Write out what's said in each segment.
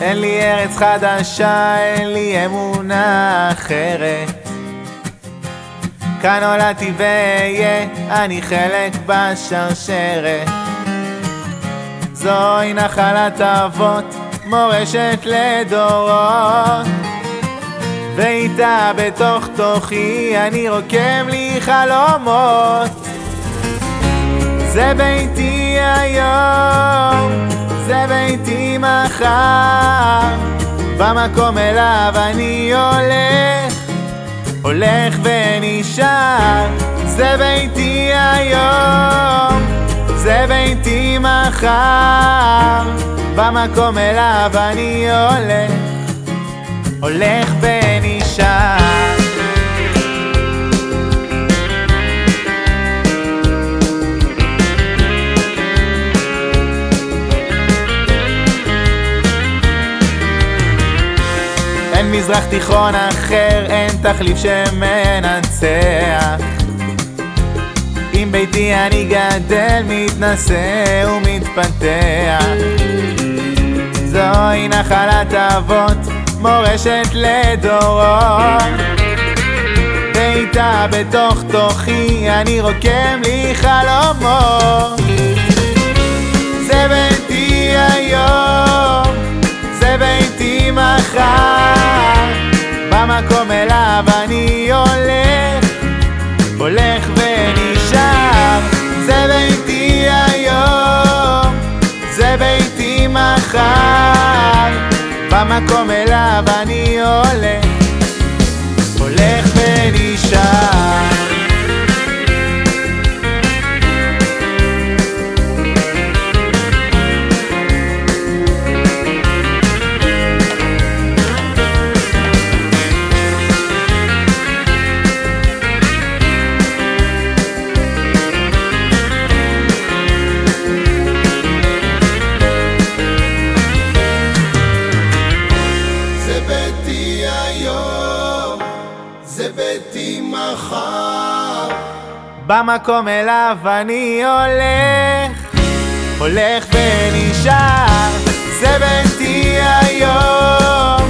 אין לי ארץ חדשה, אין לי אמונה אחרת. כאן נולדתי ואהיה, אני חלק בשרשרת. זוהי נחלת אבות, מורשת לדורות. ואיתה בתוך תוכי אני רוקם לי חלומות. זה ביתי היום, זה ביתי מחר, במקום אליו אני הולך, הולך ונשאר. זה ביתי היום, זה ביתי מחר, במקום אליו אני הולך, הולך ונשאר. מזרח תיכון אחר, אין תחליף שמנצח. עם ביתי אני גדל, מתנשא ומתפתח. זוהי נחלת אבות, מורשת לדורות. ואיתה בתוך תוכי אני רוקם לי חלומות. הולך ונשאר. זה ביתי היום, זה ביתי מחר, במקום אליו אני הולך, ביתי מחר. במקום אליו אני הולך, הולך ונשאר. זה ביתי היום,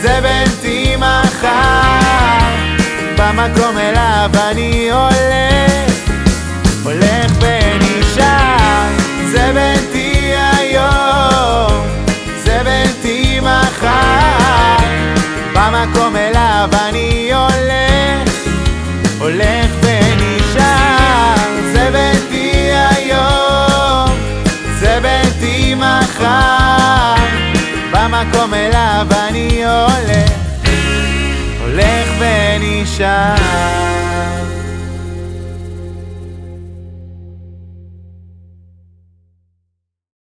זה ביתי מחר. במקום אליו אני הולך, הולך ונשאר. זה ביתי היום, זה ביתי מחר. במקום אליו אני הולך, הולך ונשאר. זה ביתי היום, זה ביתי מחר. במקום אליו אני הולך, הולך ונשאר.